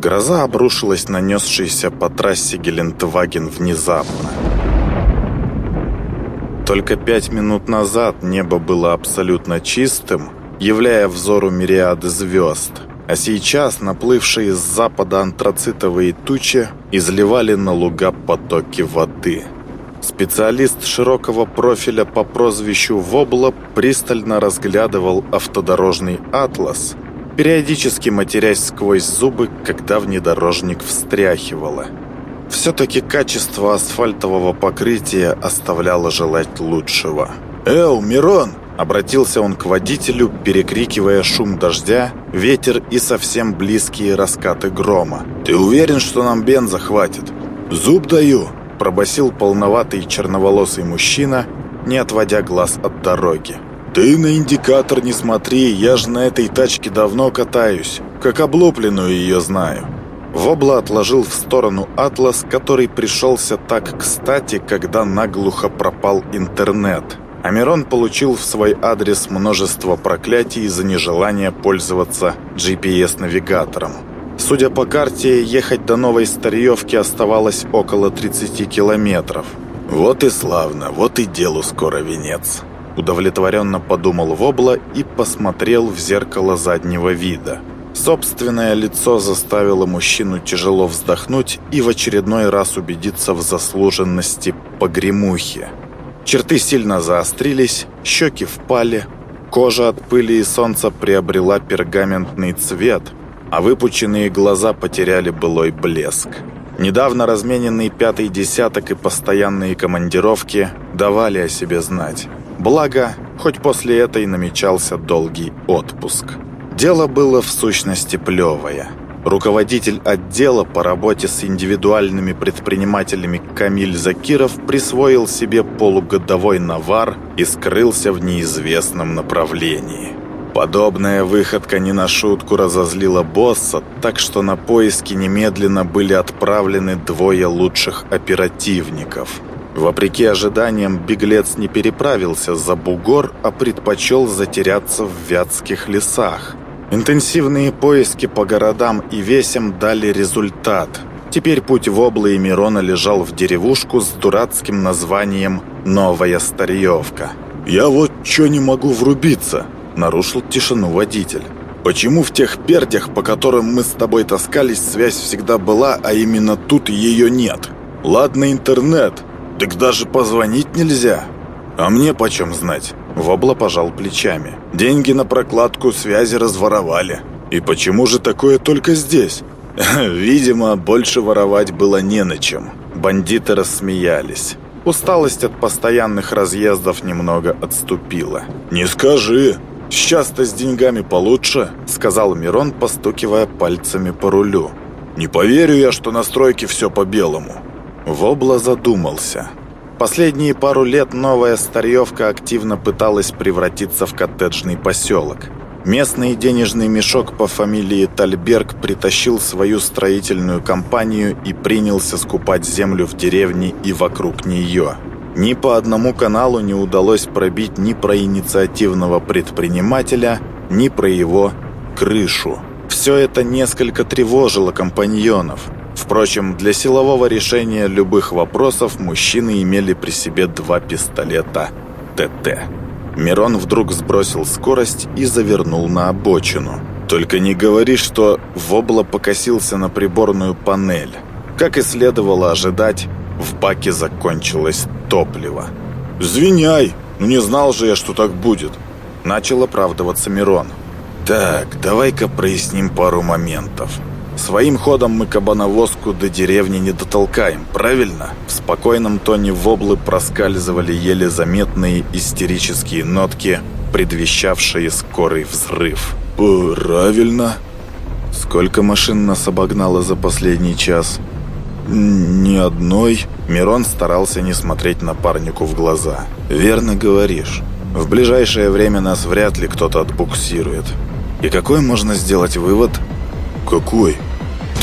Гроза обрушилась на несшийся по трассе Гелендваген внезапно. Только пять минут назад небо было абсолютно чистым, являя взору мириады звезд, а сейчас наплывшие с запада антрацитовые тучи изливали на луга потоки воды. Специалист широкого профиля по прозвищу Вобла пристально разглядывал автодорожный атлас – периодически матерясь сквозь зубы, когда внедорожник встряхивало. Все-таки качество асфальтового покрытия оставляло желать лучшего. «Эл, Мирон!» – обратился он к водителю, перекрикивая шум дождя, ветер и совсем близкие раскаты грома. «Ты уверен, что нам бенза хватит?» «Зуб даю!» – пробасил полноватый черноволосый мужчина, не отводя глаз от дороги. «Ты на индикатор не смотри, я же на этой тачке давно катаюсь, как облупленную ее знаю». Вобла отложил в сторону атлас, который пришелся так кстати, когда наглухо пропал интернет. Амирон получил в свой адрес множество проклятий за нежелание пользоваться GPS-навигатором. Судя по карте, ехать до новой Старьевки оставалось около 30 километров. Вот и славно, вот и делу скоро венец. Удовлетворенно подумал Вобла и посмотрел в зеркало заднего вида. Собственное лицо заставило мужчину тяжело вздохнуть и в очередной раз убедиться в заслуженности погремухи. Черты сильно заострились, щеки впали, кожа от пыли и солнца приобрела пергаментный цвет, а выпученные глаза потеряли былой блеск. Недавно размененный пятый десяток и постоянные командировки давали о себе знать. Благо, хоть после этой намечался долгий отпуск. Дело было в сущности плевое. Руководитель отдела по работе с индивидуальными предпринимателями Камиль Закиров присвоил себе полугодовой навар и скрылся в неизвестном направлении. Подобная выходка не на шутку разозлила босса, так что на поиски немедленно были отправлены двое лучших оперативников – Вопреки ожиданиям, беглец не переправился за бугор, а предпочел затеряться в вятских лесах. Интенсивные поиски по городам и весям дали результат. Теперь путь в Облы и Мирона лежал в деревушку с дурацким названием «Новая Старьевка». «Я вот чё не могу врубиться», — нарушил тишину водитель. «Почему в тех пердях, по которым мы с тобой таскались, связь всегда была, а именно тут ее нет? Ладно интернет, так даже позвонить нельзя. А мне почем знать? Вобла пожал плечами. Деньги на прокладку связи разворовали. И почему же такое только здесь? Видимо, больше воровать было не на чем. Бандиты рассмеялись. Усталость от постоянных разъездов немного отступила. «Не скажи! Сейчас-то с деньгами получше», — сказал Мирон, постукивая пальцами по рулю. «Не поверю я, что на стройке все по-белому. Вобла задумался. Последние пару лет новая Старьевка активно пыталась превратиться в коттеджный поселок. Местный денежный мешок по фамилии Тальберг притащил свою строительную компанию и принялся скупать землю в деревне и вокруг нее. Ни по одному каналу не удалось пробить ни про инициативного предпринимателя, ни про его крышу. Все это несколько тревожило компаньонов – Впрочем, для силового решения любых вопросов мужчины имели при себе два пистолета ТТ. Мирон вдруг сбросил скорость и завернул на обочину. «Только не говори, что Вобла покосился на приборную панель. Как и следовало ожидать, в баке закончилось топливо. «Звиняй! Ну не знал же я, что так будет!» Начал оправдываться Мирон. «Так, давай-ка проясним пару моментов. Своим ходом мы кабановозку до деревни не дотолкаем, правильно? В спокойном тоне воблы проскальзывали еле заметные истерические нотки, предвещавшие скорый взрыв. «Правильно». «Сколько машин нас обогнало за последний час?» «Ни одной». Мирон старался не смотреть напарнику в глаза. «Верно говоришь. В ближайшее время нас вряд ли кто-то отбуксирует. И какой можно сделать вывод?» «Какой?»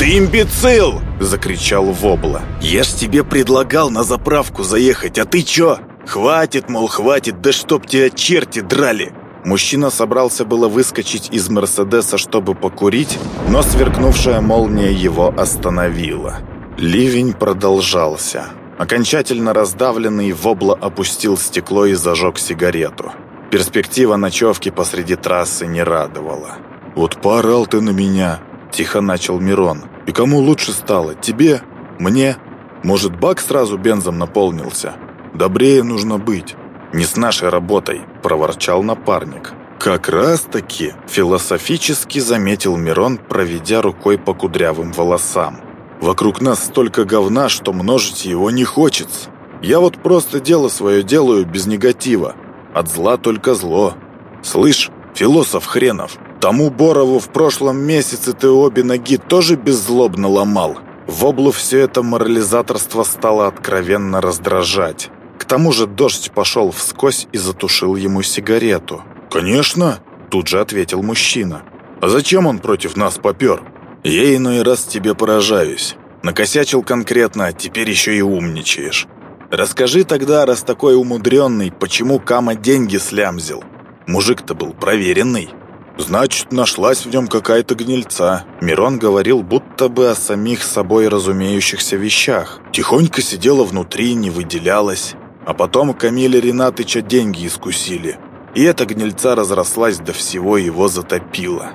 «Ты имбецил!» – закричал Вобла. «Я ж тебе предлагал на заправку заехать, а ты чё? Хватит, мол, хватит, да чтоб тебя черти драли! Мужчина собрался было выскочить из «Мерседеса», чтобы покурить, но сверкнувшая молния его остановила. Ливень продолжался. Окончательно раздавленный, Вобла опустил стекло и зажег сигарету. Перспектива ночевки посреди трассы не радовала. «Вот поорал ты на меня», – тихо начал Мирон. «И кому лучше стало? Тебе? Мне? Может, бак сразу бензом наполнился? Добрее нужно быть». «Не с нашей работой», – проворчал напарник. «Как раз-таки», – философически заметил Мирон, проведя рукой по кудрявым волосам. «Вокруг нас столько говна, что множить его не хочется. Я вот просто дело свое делаю без негатива. От зла только зло. Слышь, философ хренов, тому Борову в прошлом месяце ты обе ноги тоже беззлобно ломал». В облу все это морализаторство стало откровенно раздражать. К тому же дождь пошел вскось и затушил ему сигарету. «Конечно!» – тут же ответил мужчина. «А зачем он против нас попер? Я иной раз тебе поражаюсь. Накосячил конкретно, а теперь еще и умничаешь. Расскажи тогда, раз такой умудренный, почему Кама деньги слямзил? Мужик-то был проверенный». «Значит, нашлась в нем какая-то гнильца». Мирон говорил будто бы о самих собой разумеющихся вещах. Тихонько сидела внутри, не выделялась. А потом Камиля Ринатыча деньги искусили. И эта гнильца разрослась до всего его затопила.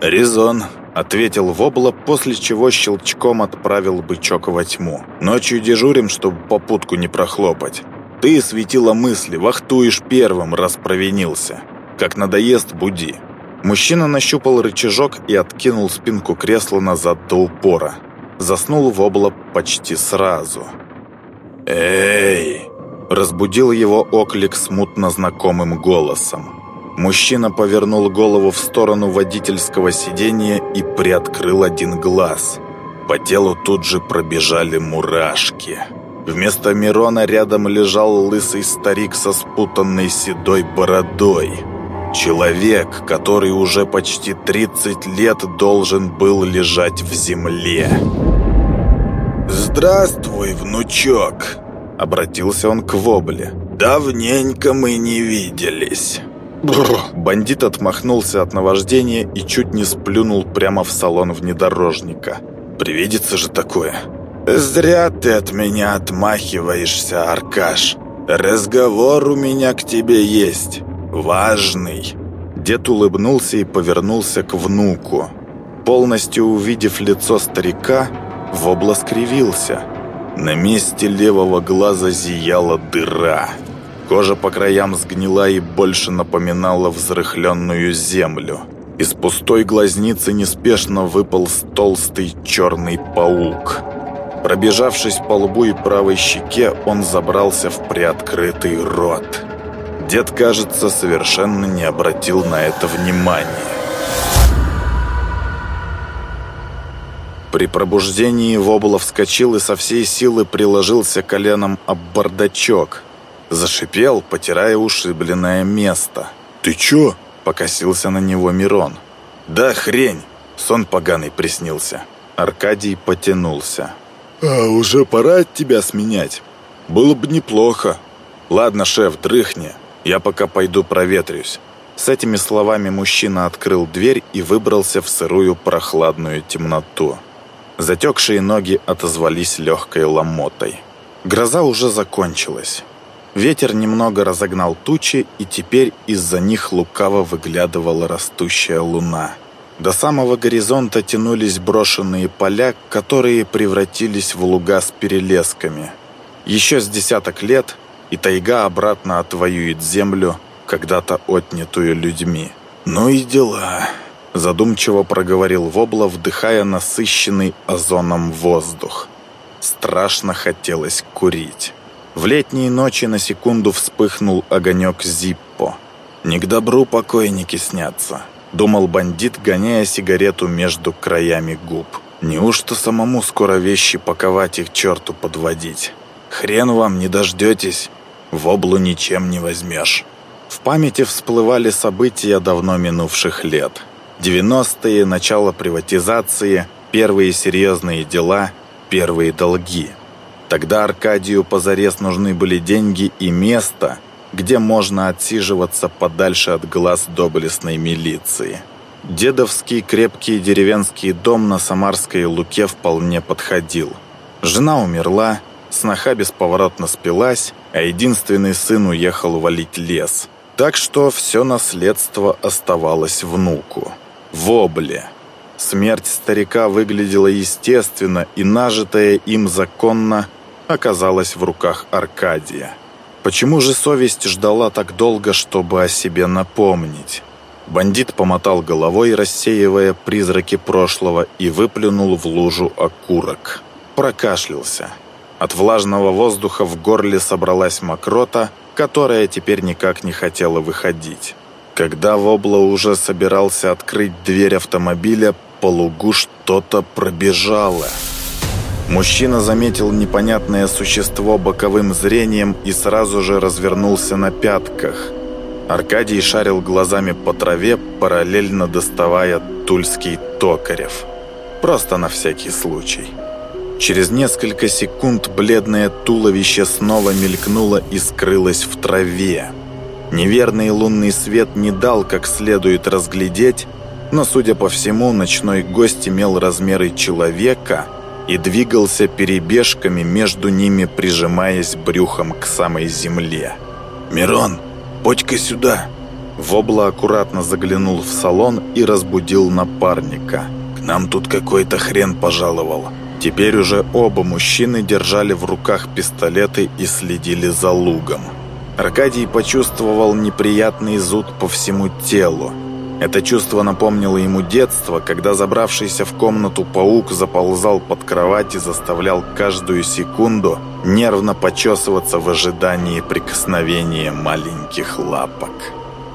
«Резон», — ответил Вобла, после чего щелчком отправил бычок во тьму. «Ночью дежурим, чтобы попутку не прохлопать. Ты светила мысли, вахтуешь первым, раз провинился. Как надоест, буди». Мужчина нащупал рычажок и откинул спинку кресла назад до упора. Заснул Вобла почти сразу. «Эй!» Разбудил его оклик смутно знакомым голосом. Мужчина повернул голову в сторону водительского сидения и приоткрыл один глаз. По телу тут же пробежали мурашки. Вместо Мирона рядом лежал лысый старик со спутанной седой бородой. Человек, который уже почти 30 лет должен был лежать в земле. «Здравствуй, внучок!» Обратился он к Вобле. «Давненько мы не виделись». Бррр. Бандит отмахнулся от наваждения и чуть не сплюнул прямо в салон внедорожника. «Привидится же такое!» «Зря ты от меня отмахиваешься, Аркаш. Разговор у меня к тебе есть. Важный». Дед улыбнулся и повернулся к внуку. Полностью увидев лицо старика, Вобла скривился – на месте левого глаза зияла дыра. Кожа по краям сгнила и больше напоминала взрыхленную землю. Из пустой глазницы неспешно выпал толстый черный паук. Пробежавшись по лбу и правой щеке, он забрался в приоткрытый рот. Дед, кажется, совершенно не обратил на это внимания. При пробуждении Вобла вскочил и со всей силы приложился коленом об бардачок. Зашипел, потирая ушибленное место. «Ты чё?» – покосился на него Мирон. «Да хрень!» – сон поганый приснился. Аркадий потянулся. «А, уже пора от тебя сменять. Было бы неплохо. Ладно, шеф, дрыхни. Я пока пойду проветрюсь». С этими словами мужчина открыл дверь и выбрался в сырую прохладную темноту. Затекшие ноги отозвались легкой ломотой. Гроза уже закончилась. Ветер немного разогнал тучи, и теперь из-за них лукаво выглядывала растущая луна. До самого горизонта тянулись брошенные поля, которые превратились в луга с перелесками. Еще с десяток лет, и тайга обратно отвоюет землю, когда-то отнятую людьми. Ну и дела задумчиво проговорил Вобла, вдыхая насыщенный озоном воздух. Страшно хотелось курить. В летние ночи на секунду вспыхнул огонек Зиппо. «Не к добру покойники снятся», — думал бандит, гоняя сигарету между краями губ. «Неужто самому скоро вещи паковать их черту подводить? Хрен вам не дождетесь, в облу ничем не возьмешь». В памяти всплывали события давно минувших лет — 90-е, начало приватизации, первые серьезные дела, первые долги. Тогда Аркадию позарез нужны были деньги и место, где можно отсиживаться подальше от глаз доблестной милиции. Дедовский крепкий деревенский дом на Самарской Луке вполне подходил. Жена умерла, сноха бесповоротно спилась, а единственный сын уехал валить лес. Так что все наследство оставалось внуку. В обле. Смерть старика выглядела естественно, и нажитая им законно оказалась в руках Аркадия. Почему же совесть ждала так долго, чтобы о себе напомнить? Бандит помотал головой, рассеивая призраки прошлого, и выплюнул в лужу окурок. Прокашлялся. От влажного воздуха в горле собралась мокрота, которая теперь никак не хотела выходить. Когда Вобла уже собирался открыть дверь автомобиля, по лугу что-то пробежало. Мужчина заметил непонятное существо боковым зрением и сразу же развернулся на пятках. Аркадий шарил глазами по траве, параллельно доставая тульский токарев. Просто на всякий случай. Через несколько секунд бледное туловище снова мелькнуло и скрылось в траве. Неверный лунный свет не дал как следует разглядеть, но, судя по всему, ночной гость имел размеры человека и двигался перебежками между ними, прижимаясь брюхом к самой земле. «Мирон, подь-ка сюда!» Вобла аккуратно заглянул в салон и разбудил напарника. «К нам тут какой-то хрен пожаловал». Теперь уже оба мужчины держали в руках пистолеты и следили за лугом. Аркадий почувствовал неприятный зуд по всему телу. Это чувство напомнило ему детство, когда забравшийся в комнату паук заползал под кровать и заставлял каждую секунду нервно почесываться в ожидании прикосновения маленьких лапок.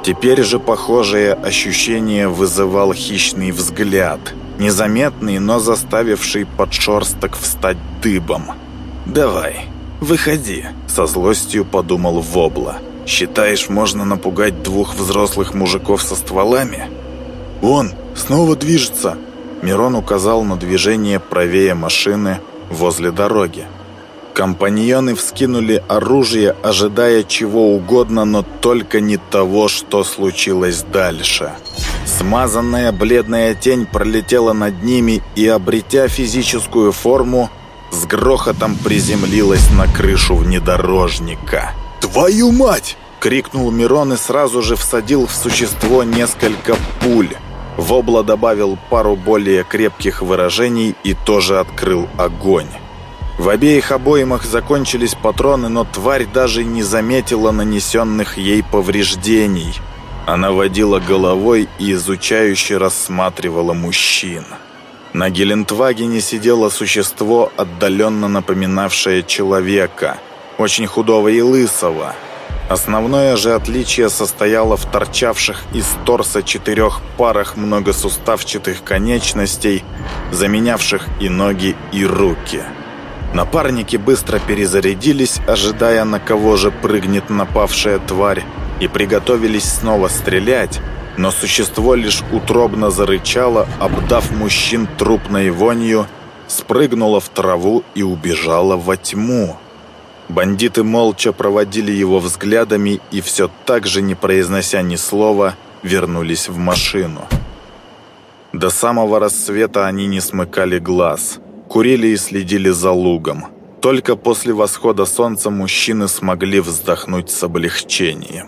Теперь же похожее ощущение вызывал хищный взгляд, незаметный, но заставивший подшерсток встать дыбом. «Давай, выходи», — со злостью подумал Вобла. «Считаешь, можно напугать двух взрослых мужиков со стволами?» «Он снова движется!» Мирон указал на движение правее машины возле дороги. Компаньоны вскинули оружие, ожидая чего угодно, но только не того, что случилось дальше. Смазанная бледная тень пролетела над ними и, обретя физическую форму, с грохотом приземлилась на крышу внедорожника. «Твою мать!» — крикнул Мирон и сразу же всадил в существо несколько пуль. Вобла добавил пару более крепких выражений и тоже открыл огонь. В обеих обоймах закончились патроны, но тварь даже не заметила нанесенных ей повреждений. Она водила головой и изучающе рассматривала мужчин. На Гелендвагене сидело существо, отдаленно напоминавшее человека, очень худого и лысого. Основное же отличие состояло в торчавших из торса четырех парах многосуставчатых конечностей, заменявших и ноги, и руки – Напарники быстро перезарядились, ожидая, на кого же прыгнет напавшая тварь, и приготовились снова стрелять, но существо лишь утробно зарычало, обдав мужчин трупной вонью, спрыгнуло в траву и убежало во тьму. Бандиты молча проводили его взглядами и все так же, не произнося ни слова, вернулись в машину. До самого рассвета они не смыкали глаз – курили и следили за лугом. Только после восхода солнца мужчины смогли вздохнуть с облегчением.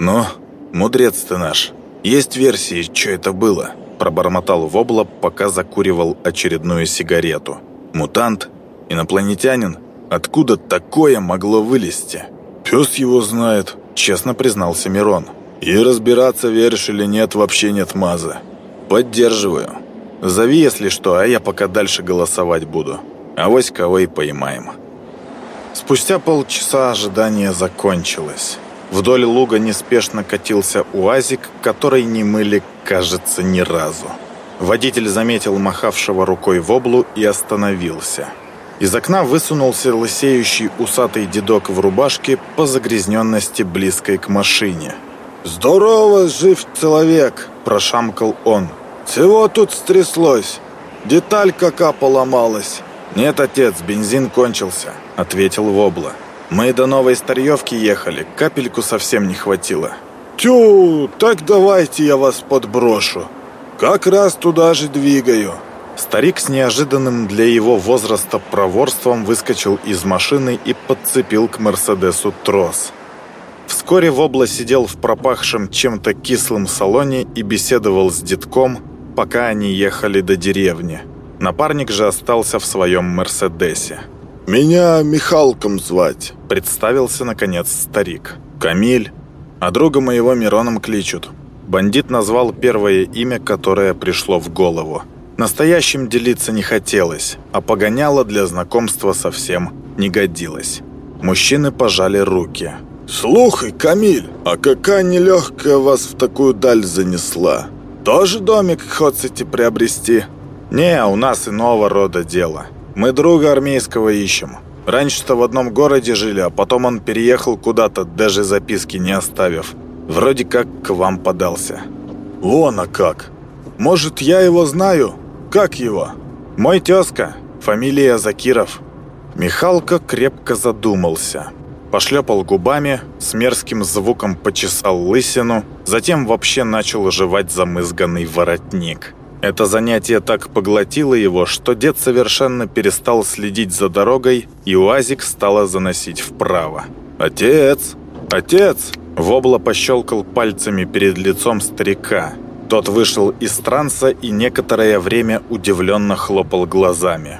«Ну, мудрец ты наш, есть версии, что это было?» Пробормотал Вобла, пока закуривал очередную сигарету. «Мутант? Инопланетянин? Откуда такое могло вылезти?» «Пес его знает», — честно признался Мирон. «И разбираться, веришь или нет, вообще нет маза. Поддерживаю. Зови, если что, а я пока дальше голосовать буду. А вось кого и поймаем. Спустя полчаса ожидание закончилось. Вдоль луга неспешно катился УАЗик, который не мыли, кажется, ни разу. Водитель заметил махавшего рукой воблу и остановился. Из окна высунулся лысеющий усатый дедок в рубашке по загрязненности близкой к машине. «Здорово, жив человек!» – прошамкал он. «Чего тут стряслось? Деталька кака поломалась». «Нет, отец, бензин кончился», — ответил Вобла. Мы до новой старьевки ехали, капельку совсем не хватило. Тю, так давайте я вас подброшу. Как раз туда же двигаю. Старик с неожиданным для его возраста проворством выскочил из машины и подцепил к Мерседесу трос. Вскоре Вобла сидел в пропахшем чем-то кислым салоне и беседовал с детком, пока они ехали до деревни. Напарник же остался в своем Мерседесе. «Меня Михалком звать», — представился, наконец, старик. «Камиль, а друга моего Мироном кличут». Бандит назвал первое имя, которое пришло в голову. Настоящим делиться не хотелось, а погоняло для знакомства совсем не годилось. Мужчины пожали руки. «Слухай, Камиль, а какая нелегкая вас в такую даль занесла? Тоже домик хотите приобрести?» «Не, у нас иного рода дело. Мы друга армейского ищем. Раньше-то в одном городе жили, а потом он переехал куда-то, даже записки не оставив. Вроде как к вам подался». «Вон, а как! Может, я его знаю?» Как его? Мой тезка. Фамилия Закиров. Михалка крепко задумался. Пошлепал губами, с мерзким звуком почесал лысину, затем вообще начал жевать замызганный воротник. Это занятие так поглотило его, что дед совершенно перестал следить за дорогой, и УАЗик стало заносить вправо. «Отец! Отец!» Вобла пощелкал пальцами перед лицом старика. Тот вышел из транса и некоторое время удивленно хлопал глазами.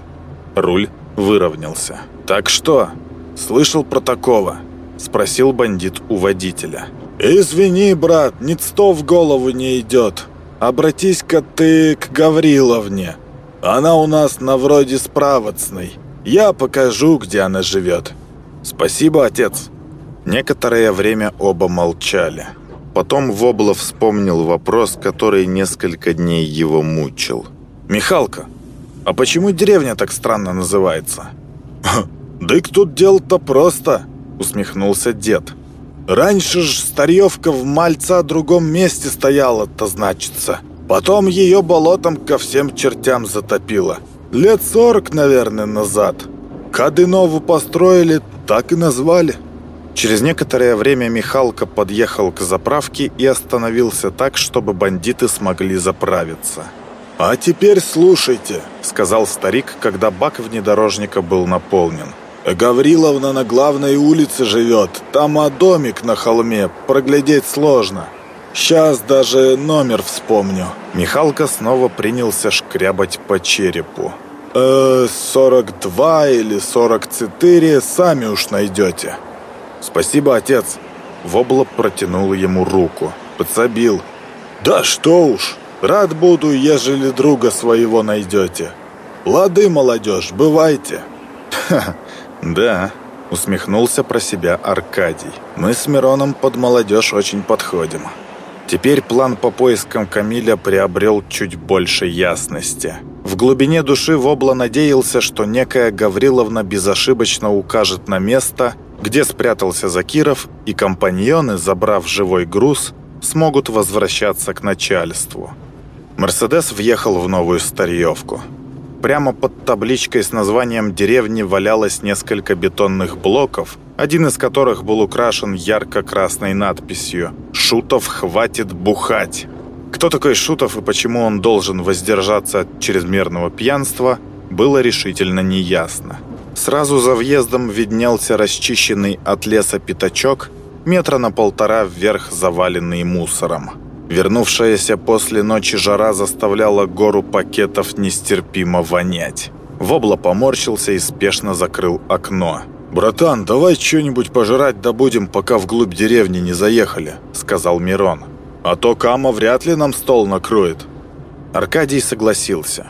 Руль выровнялся. «Так что? Слышал про такого?» – спросил бандит у водителя. «Извини, брат, ницто в голову не идет. Обратись-ка ты к Гавриловне. Она у нас на вроде справочной. Я покажу, где она живет». «Спасибо, отец». Некоторое время оба молчали. Потом Воблов вспомнил вопрос, который несколько дней его мучил. «Михалка, а почему деревня так странно называется?» «Да и тут дело-то просто», — усмехнулся дед. «Раньше ж старьевка в Мальца другом месте стояла-то, значится. Потом ее болотом ко всем чертям затопило. Лет сорок, наверное, назад. Кадынову построили, так и назвали». Через некоторое время Михалка подъехал к заправке и остановился так, чтобы бандиты смогли заправиться. «А теперь слушайте», — сказал старик, когда бак внедорожника был наполнен. «Гавриловна на главной улице живет. Там а домик на холме. Проглядеть сложно. Сейчас даже номер вспомню». Михалка снова принялся шкрябать по черепу. «Э, 42 или 44, сами уж найдете». «Спасибо, отец!» Вобла протянул ему руку. Подсобил. «Да что уж! Рад буду, ежели друга своего найдете. Лады, молодежь, бывайте!» «Ха, да!» Усмехнулся про себя Аркадий. «Мы с Мироном под молодежь очень подходим». Теперь план по поискам Камиля приобрел чуть больше ясности. В глубине души Вобла надеялся, что некая Гавриловна безошибочно укажет на место, где спрятался Закиров, и компаньоны, забрав живой груз, смогут возвращаться к начальству. «Мерседес» въехал в новую старьевку. Прямо под табличкой с названием деревни валялось несколько бетонных блоков, один из которых был украшен ярко-красной надписью «Шутов хватит бухать». Кто такой Шутов и почему он должен воздержаться от чрезмерного пьянства, было решительно неясно. Сразу за въездом виднелся расчищенный от леса пятачок, метра на полтора вверх заваленный мусором. Вернувшаяся после ночи жара заставляла гору пакетов нестерпимо вонять. Вобла поморщился и спешно закрыл окно. «Братан, давай что-нибудь пожрать добудем, пока вглубь деревни не заехали», — сказал Мирон. «А то Кама вряд ли нам стол накроет». Аркадий согласился.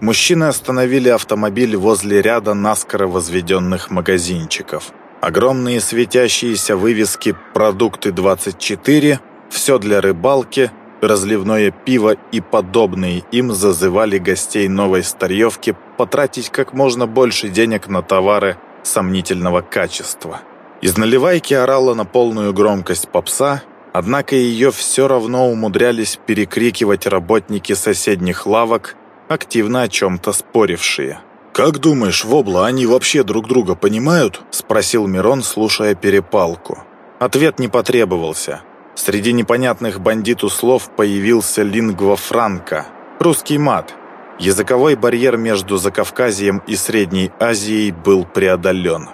Мужчины остановили автомобиль возле ряда наскоро возведенных магазинчиков. Огромные светящиеся вывески «Продукты 24», «Все для рыбалки», разливное пиво и подобные им зазывали гостей новой старьевки потратить как можно больше денег на товары сомнительного качества. Из наливайки орала на полную громкость попса, однако ее все равно умудрялись перекрикивать работники соседних лавок, активно о чем-то спорившие. «Как думаешь, Вобла, они вообще друг друга понимают?» – спросил Мирон, слушая перепалку. Ответ не потребовался. Среди непонятных бандиту слов появился лингва франка – русский мат. Языковой барьер между Закавказьем и Средней Азией был преодолен.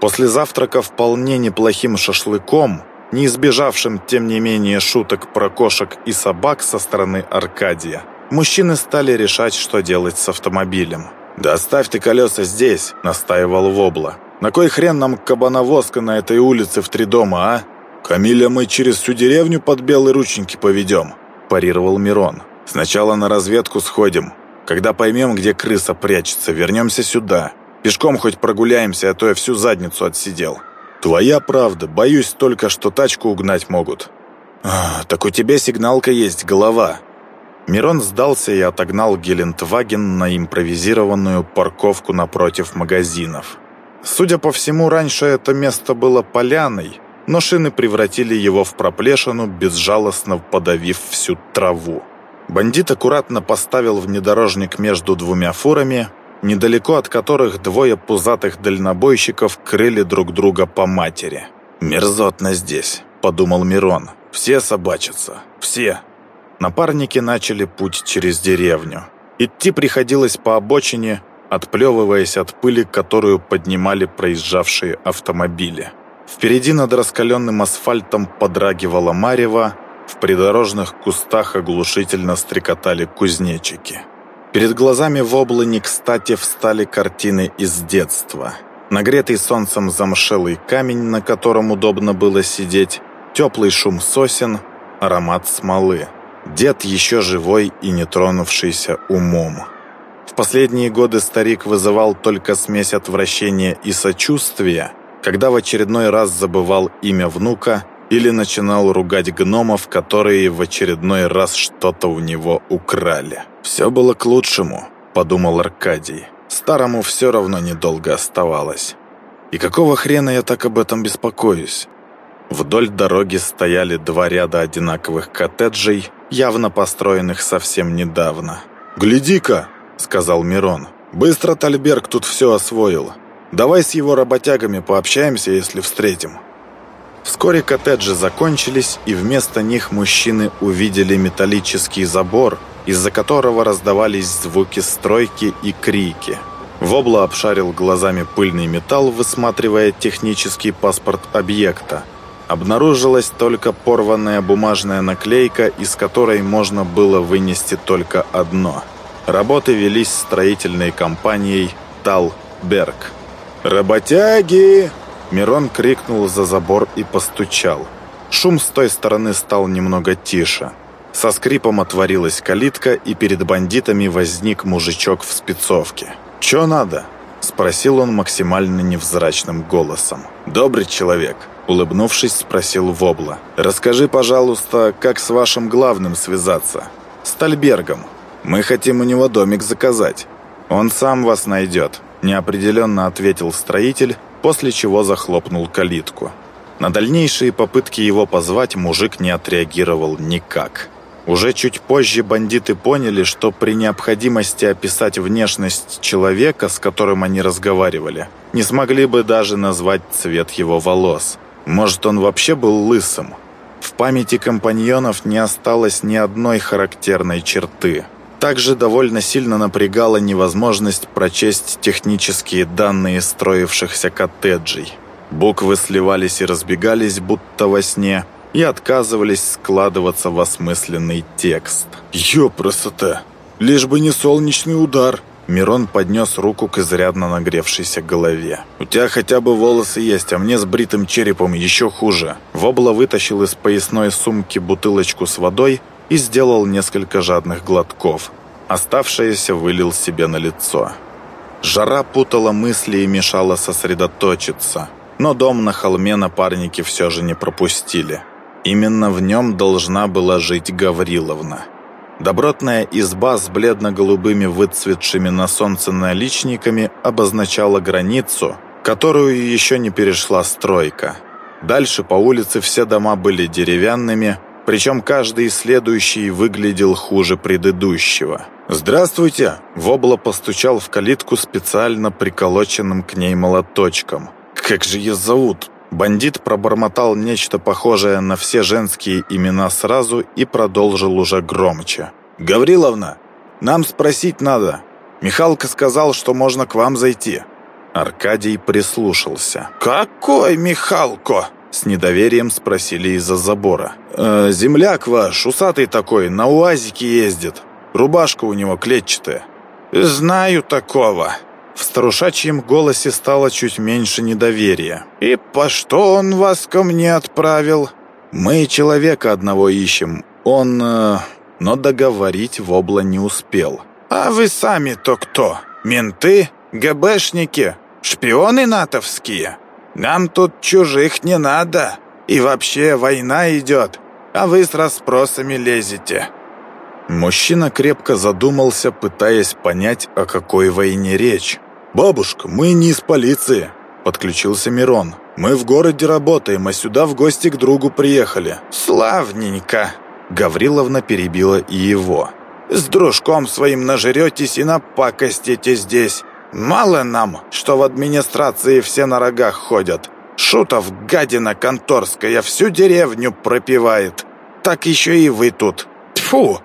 После завтрака вполне неплохим шашлыком, не избежавшим, тем не менее, шуток про кошек и собак со стороны Аркадия, мужчины стали решать, что делать с автомобилем. «Да оставь ты колеса здесь», — настаивал Вобла. «На кой хрен нам кабановозка на этой улице в три дома, а? Камиля мы через всю деревню под белые рученьки поведем», — парировал Мирон. «Сначала на разведку сходим. Когда поймем, где крыса прячется, вернемся сюда. Пешком хоть прогуляемся, а то я всю задницу отсидел». «Твоя правда. Боюсь только, что тачку угнать могут». А, «Так у тебя сигналка есть, голова», Мирон сдался и отогнал Гелендваген на импровизированную парковку напротив магазинов. Судя по всему, раньше это место было поляной, но шины превратили его в проплешину, безжалостно подавив всю траву. Бандит аккуратно поставил внедорожник между двумя фурами, недалеко от которых двое пузатых дальнобойщиков крыли друг друга по матери. «Мерзотно здесь», — подумал Мирон. «Все собачатся. Все. Напарники начали путь через деревню. Идти приходилось по обочине, отплевываясь от пыли, которую поднимали проезжавшие автомобили. Впереди над раскаленным асфальтом подрагивала марево, в придорожных кустах оглушительно стрекотали кузнечики. Перед глазами в облани, кстати, встали картины из детства. Нагретый солнцем замшелый камень, на котором удобно было сидеть, теплый шум сосен, аромат смолы. Дед еще живой и не тронувшийся умом. В последние годы старик вызывал только смесь отвращения и сочувствия, когда в очередной раз забывал имя внука или начинал ругать гномов, которые в очередной раз что-то у него украли. «Все было к лучшему», — подумал Аркадий. «Старому все равно недолго оставалось. И какого хрена я так об этом беспокоюсь?» Вдоль дороги стояли два ряда одинаковых коттеджей, явно построенных совсем недавно. «Гляди-ка!» — сказал Мирон. «Быстро Тальберг тут все освоил. Давай с его работягами пообщаемся, если встретим». Вскоре коттеджи закончились, и вместо них мужчины увидели металлический забор, из-за которого раздавались звуки стройки и крики. Вобла обшарил глазами пыльный металл, высматривая технический паспорт объекта — Обнаружилась только порванная бумажная наклейка, из которой можно было вынести только одно. Работы велись строительной компанией «Талберг». «Работяги!» Мирон крикнул за забор и постучал. Шум с той стороны стал немного тише. Со скрипом отворилась калитка, и перед бандитами возник мужичок в спецовке. «Чё надо?» – спросил он максимально невзрачным голосом. «Добрый человек», Улыбнувшись, спросил Вобла. «Расскажи, пожалуйста, как с вашим главным связаться?» «С Тальбергом. Мы хотим у него домик заказать. Он сам вас найдет», – неопределенно ответил строитель, после чего захлопнул калитку. На дальнейшие попытки его позвать мужик не отреагировал никак. Уже чуть позже бандиты поняли, что при необходимости описать внешность человека, с которым они разговаривали, не смогли бы даже назвать цвет его волос – может, он вообще был лысым? В памяти компаньонов не осталось ни одной характерной черты. Также довольно сильно напрягала невозможность прочесть технические данные строившихся коттеджей. Буквы сливались и разбегались, будто во сне, и отказывались складываться в осмысленный текст. «Ёпросота! Лишь бы не солнечный удар!» Мирон поднес руку к изрядно нагревшейся голове. «У тебя хотя бы волосы есть, а мне с бритым черепом еще хуже». Вобла вытащил из поясной сумки бутылочку с водой и сделал несколько жадных глотков. Оставшееся вылил себе на лицо. Жара путала мысли и мешала сосредоточиться. Но дом на холме напарники все же не пропустили. Именно в нем должна была жить Гавриловна. Добротная изба с бледно-голубыми выцветшими на солнце наличниками обозначала границу, которую еще не перешла стройка. Дальше по улице все дома были деревянными, Причем каждый следующий выглядел хуже предыдущего. «Здравствуйте!» Вобла постучал в калитку специально приколоченным к ней молоточком. «Как же ее зовут?» Бандит пробормотал нечто похожее на все женские имена сразу и продолжил уже громче. «Гавриловна, нам спросить надо. Михалка сказал, что можно к вам зайти». Аркадий прислушался. «Какой Михалко?» С недоверием спросили из-за забора. «Э, «Земляк ваш, усатый такой, на уазике ездит. Рубашка у него клетчатая». «Знаю такого». В старушачьем голосе стало чуть меньше недоверия. «И по что он вас ко мне отправил?» «Мы человека одного ищем. Он...» э, Но договорить Вобла не успел. «А вы сами-то кто? Менты? ГБшники? Шпионы натовские? Нам тут чужих не надо. И вообще война идет, а вы с расспросами лезете». Мужчина крепко задумался, пытаясь понять, о какой войне речь. «Бабушка, мы не из полиции», — подключился Мирон. «Мы в городе работаем, а сюда в гости к другу приехали». «Славненько!» Гавриловна перебила и его. «С дружком своим нажретесь и напакостите здесь. Мало нам, что в администрации все на рогах ходят. Шутов, гадина конторская, всю деревню пропивает. Так еще и вы тут. Тьфу!»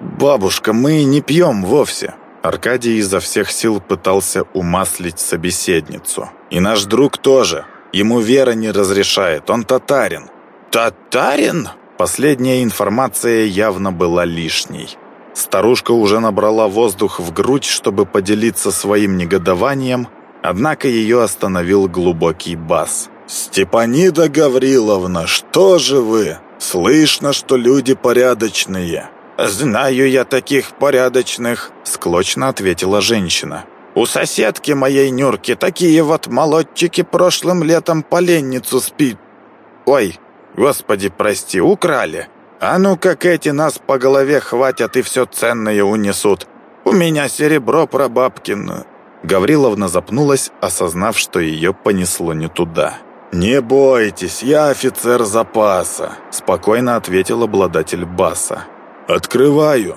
«Бабушка, мы не пьем вовсе». Аркадий изо всех сил пытался умаслить собеседницу. «И наш друг тоже. Ему вера не разрешает, он татарин». «Татарин?» Последняя информация явно была лишней. Старушка уже набрала воздух в грудь, чтобы поделиться своим негодованием, однако ее остановил глубокий бас. «Степанида Гавриловна, что же вы? Слышно, что люди порядочные». «Знаю я таких порядочных», — склочно ответила женщина. «У соседки моей Нюрки такие вот молодчики прошлым летом поленницу спит. Ой, господи, прости, украли. А ну как эти нас по голове хватят и все ценное унесут. У меня серебро прабабкин». Гавриловна запнулась, осознав, что ее понесло не туда. «Не бойтесь, я офицер запаса», — спокойно ответил обладатель баса. «Открываю».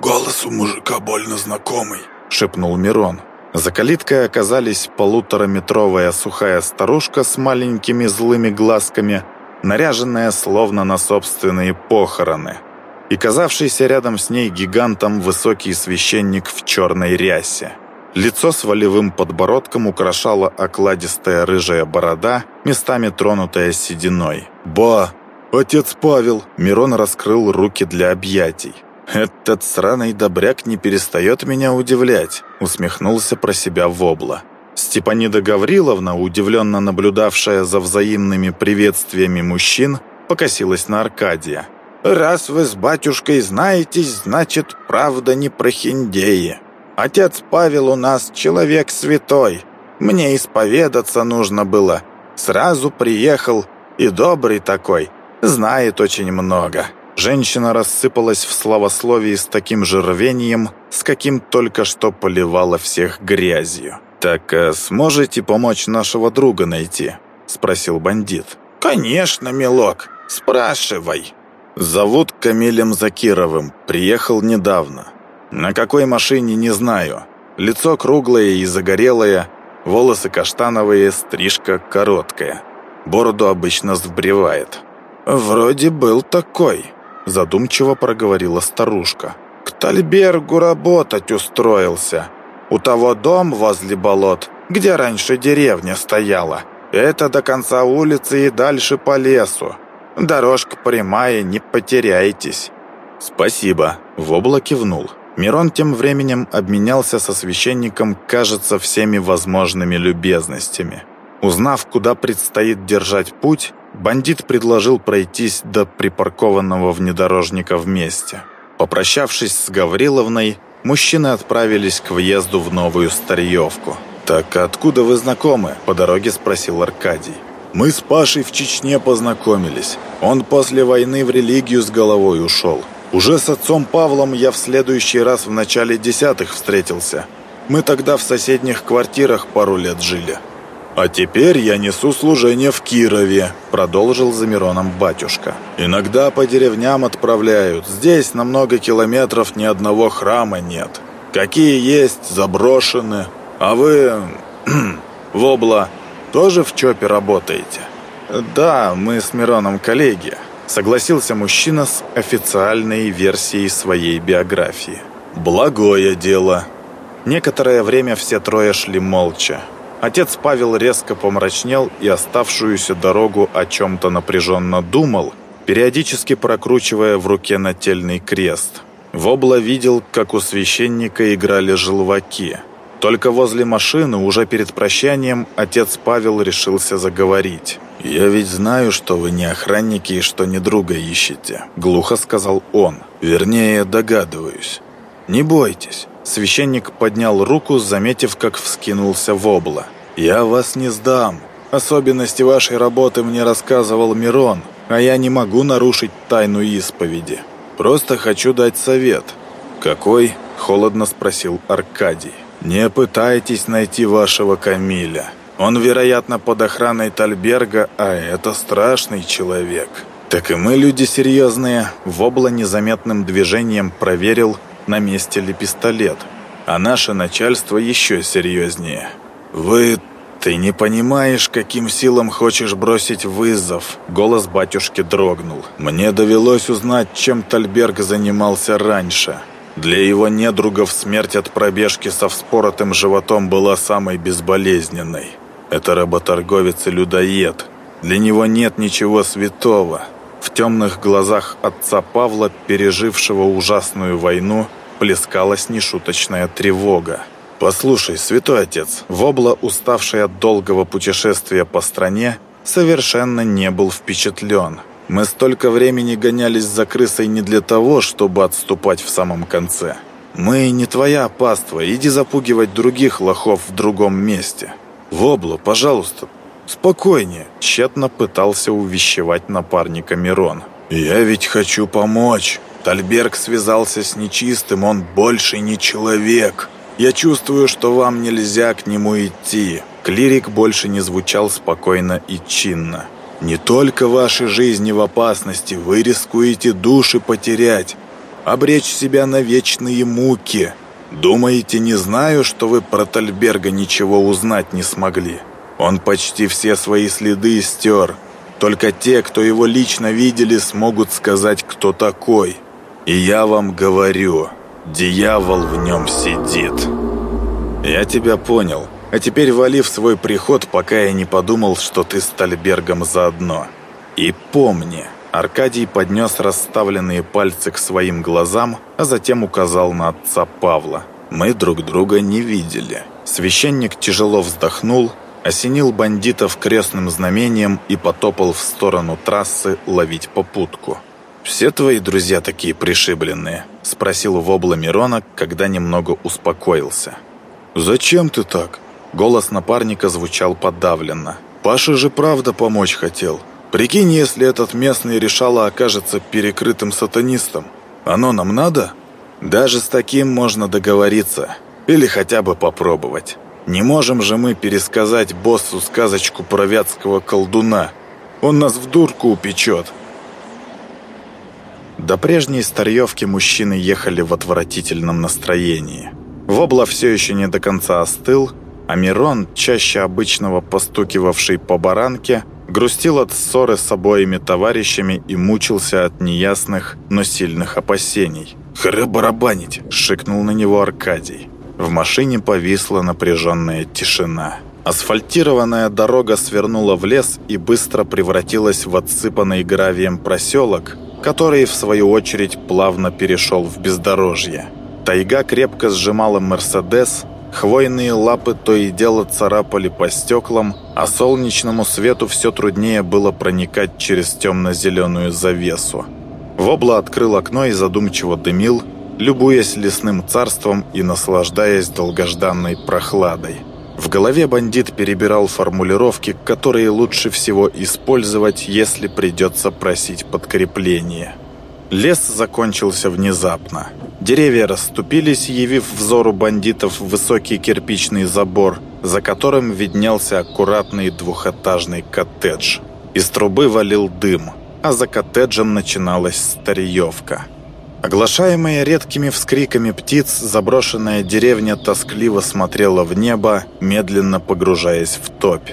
«Голос у мужика больно знакомый», — шепнул Мирон. За калиткой оказались полутораметровая сухая старушка с маленькими злыми глазками, наряженная словно на собственные похороны, и казавшийся рядом с ней гигантом высокий священник в черной рясе. Лицо с волевым подбородком украшала окладистая рыжая борода, местами тронутая сединой. «Ба, «Отец Павел!» Мирон раскрыл руки для объятий. «Этот сраный добряк не перестает меня удивлять», усмехнулся про себя Вобла. Степанида Гавриловна, удивленно наблюдавшая за взаимными приветствиями мужчин, покосилась на Аркадия. «Раз вы с батюшкой знаетесь, значит, правда не про хиндеи. Отец Павел у нас человек святой. Мне исповедаться нужно было. Сразу приехал, и добрый такой. Знает очень много». Женщина рассыпалась в славословии с таким же рвением, с каким только что поливала всех грязью. «Так а сможете помочь нашего друга найти?» – спросил бандит. «Конечно, милок, спрашивай». «Зовут Камилем Закировым, приехал недавно. На какой машине, не знаю. Лицо круглое и загорелое, волосы каштановые, стрижка короткая. Бороду обычно сбривает». «Вроде был такой», — задумчиво проговорила старушка. «К Тальбергу работать устроился. У того дом возле болот, где раньше деревня стояла. Это до конца улицы и дальше по лесу. Дорожка прямая, не потеряйтесь». «Спасибо», — Вобла кивнул. Мирон тем временем обменялся со священником, кажется, всеми возможными любезностями. Узнав, куда предстоит держать путь, бандит предложил пройтись до припаркованного внедорожника вместе. Попрощавшись с Гавриловной, мужчины отправились к въезду в новую Старьевку. «Так откуда вы знакомы?» – по дороге спросил Аркадий. «Мы с Пашей в Чечне познакомились. Он после войны в религию с головой ушел. Уже с отцом Павлом я в следующий раз в начале десятых встретился. Мы тогда в соседних квартирах пару лет жили». «А теперь я несу служение в Кирове», — продолжил за Мироном батюшка. «Иногда по деревням отправляют. Здесь на много километров ни одного храма нет. Какие есть, заброшены. А вы, Вобла, тоже в ЧОПе работаете?» «Да, мы с Мироном коллеги», — согласился мужчина с официальной версией своей биографии. «Благое дело». Некоторое время все трое шли молча. Отец Павел резко помрачнел и оставшуюся дорогу о чем-то напряженно думал, периодически прокручивая в руке нательный крест. Вобла видел, как у священника играли желваки. Только возле машины, уже перед прощанием, отец Павел решился заговорить. «Я ведь знаю, что вы не охранники и что не друга ищете», — глухо сказал он. «Вернее, догадываюсь. Не бойтесь. Священник поднял руку, заметив, как вскинулся вобла. «Я вас не сдам. Особенности вашей работы мне рассказывал Мирон, а я не могу нарушить тайну исповеди. Просто хочу дать совет». «Какой?» – холодно спросил Аркадий. «Не пытайтесь найти вашего Камиля. Он, вероятно, под охраной Тальберга, а это страшный человек». «Так и мы люди серьезные». Вобла незаметным движением проверил, на месте ли пистолет, а наше начальство еще серьезнее. «Вы... ты не понимаешь, каким силам хочешь бросить вызов?» Голос батюшки дрогнул. «Мне довелось узнать, чем Тальберг занимался раньше. Для его недругов смерть от пробежки со вспоротым животом была самой безболезненной. Это работорговец и людоед. Для него нет ничего святого. В темных глазах отца Павла, пережившего ужасную войну, плескалась нешуточная тревога. «Послушай, святой отец, Вобла, уставший от долгого путешествия по стране, совершенно не был впечатлен. Мы столько времени гонялись за крысой не для того, чтобы отступать в самом конце. Мы не твоя паства, иди запугивать других лохов в другом месте. Вобла, пожалуйста, «Спокойнее», – тщетно пытался увещевать напарника Мирон. «Я ведь хочу помочь. Тальберг связался с нечистым, он больше не человек. Я чувствую, что вам нельзя к нему идти». Клирик больше не звучал спокойно и чинно. «Не только ваши жизни в опасности, вы рискуете души потерять, обречь себя на вечные муки. Думаете, не знаю, что вы про Тальберга ничего узнать не смогли?» Он почти все свои следы стер. Только те, кто его лично видели, смогут сказать, кто такой. И я вам говорю, дьявол в нем сидит. Я тебя понял. А теперь вали в свой приход, пока я не подумал, что ты с Тальбергом заодно. И помни, Аркадий поднес расставленные пальцы к своим глазам, а затем указал на отца Павла. Мы друг друга не видели. Священник тяжело вздохнул, осенил бандитов крестным знамением и потопал в сторону трассы ловить попутку. «Все твои друзья такие пришибленные?» – спросил Вобла Мирона, когда немного успокоился. «Зачем ты так?» Голос напарника звучал подавленно. «Паша же правда помочь хотел. Прикинь, если этот местный решало окажется перекрытым сатанистом. Оно нам надо?» «Даже с таким можно договориться. Или хотя бы попробовать». Не можем же мы пересказать боссу сказочку про вятского колдуна. Он нас в дурку упечет. До прежней старьевки мужчины ехали в отвратительном настроении. Вобла все еще не до конца остыл, а Мирон, чаще обычного постукивавший по баранке, грустил от ссоры с обоими товарищами и мучился от неясных, но сильных опасений. «Хры барабанить!» – шикнул на него Аркадий. В машине повисла напряженная тишина. Асфальтированная дорога свернула в лес и быстро превратилась в отсыпанный гравием проселок, который, в свою очередь, плавно перешел в бездорожье. Тайга крепко сжимала «Мерседес», хвойные лапы то и дело царапали по стеклам, а солнечному свету все труднее было проникать через темно-зеленую завесу. Вобла открыл окно и задумчиво дымил, любуясь лесным царством и наслаждаясь долгожданной прохладой. В голове бандит перебирал формулировки, которые лучше всего использовать, если придется просить подкрепление. Лес закончился внезапно. Деревья расступились, явив взору бандитов высокий кирпичный забор, за которым виднелся аккуратный двухэтажный коттедж. Из трубы валил дым, а за коттеджем начиналась старьевка. Оглашаемая редкими вскриками птиц, заброшенная деревня тоскливо смотрела в небо, медленно погружаясь в топь.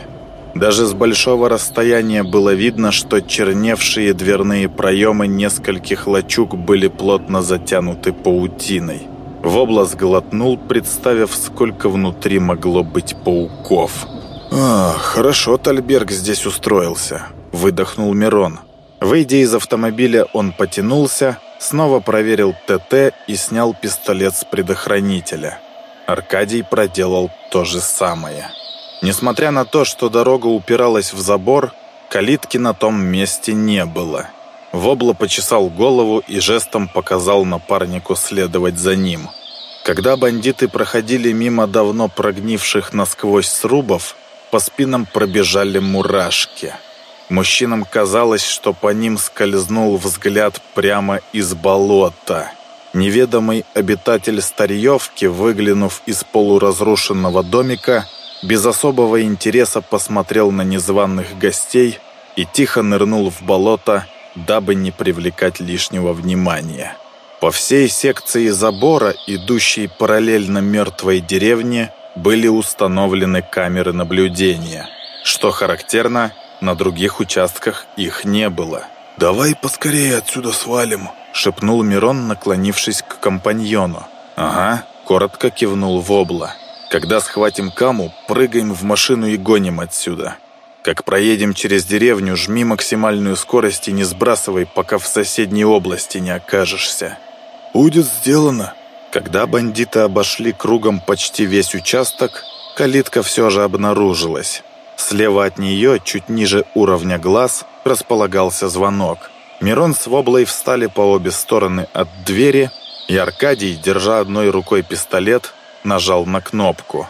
Даже с большого расстояния было видно, что черневшие дверные проемы нескольких лачуг были плотно затянуты паутиной. Воблас глотнул, представив, сколько внутри могло быть пауков. «А, хорошо Тальберг здесь устроился», — выдохнул Мирон. Выйдя из автомобиля, он потянулся, снова проверил ТТ и снял пистолет с предохранителя. Аркадий проделал то же самое. Несмотря на то, что дорога упиралась в забор, калитки на том месте не было. Вобла почесал голову и жестом показал напарнику следовать за ним. Когда бандиты проходили мимо давно прогнивших насквозь срубов, по спинам пробежали мурашки. Мужчинам казалось, что по ним скользнул взгляд прямо из болота. Неведомый обитатель Старьевки, выглянув из полуразрушенного домика, без особого интереса посмотрел на незваных гостей и тихо нырнул в болото, дабы не привлекать лишнего внимания. По всей секции забора, идущей параллельно мертвой деревне, были установлены камеры наблюдения. Что характерно, на других участках их не было. «Давай поскорее отсюда свалим», — шепнул Мирон, наклонившись к компаньону. «Ага», — коротко кивнул Вобла. Когда схватим каму, прыгаем в машину и гоним отсюда. Как проедем через деревню, жми максимальную скорость и не сбрасывай, пока в соседней области не окажешься. Будет сделано. Когда бандиты обошли кругом почти весь участок, калитка все же обнаружилась. Слева от нее, чуть ниже уровня глаз, располагался звонок. Мирон с Воблой встали по обе стороны от двери, и Аркадий, держа одной рукой пистолет, нажал на кнопку.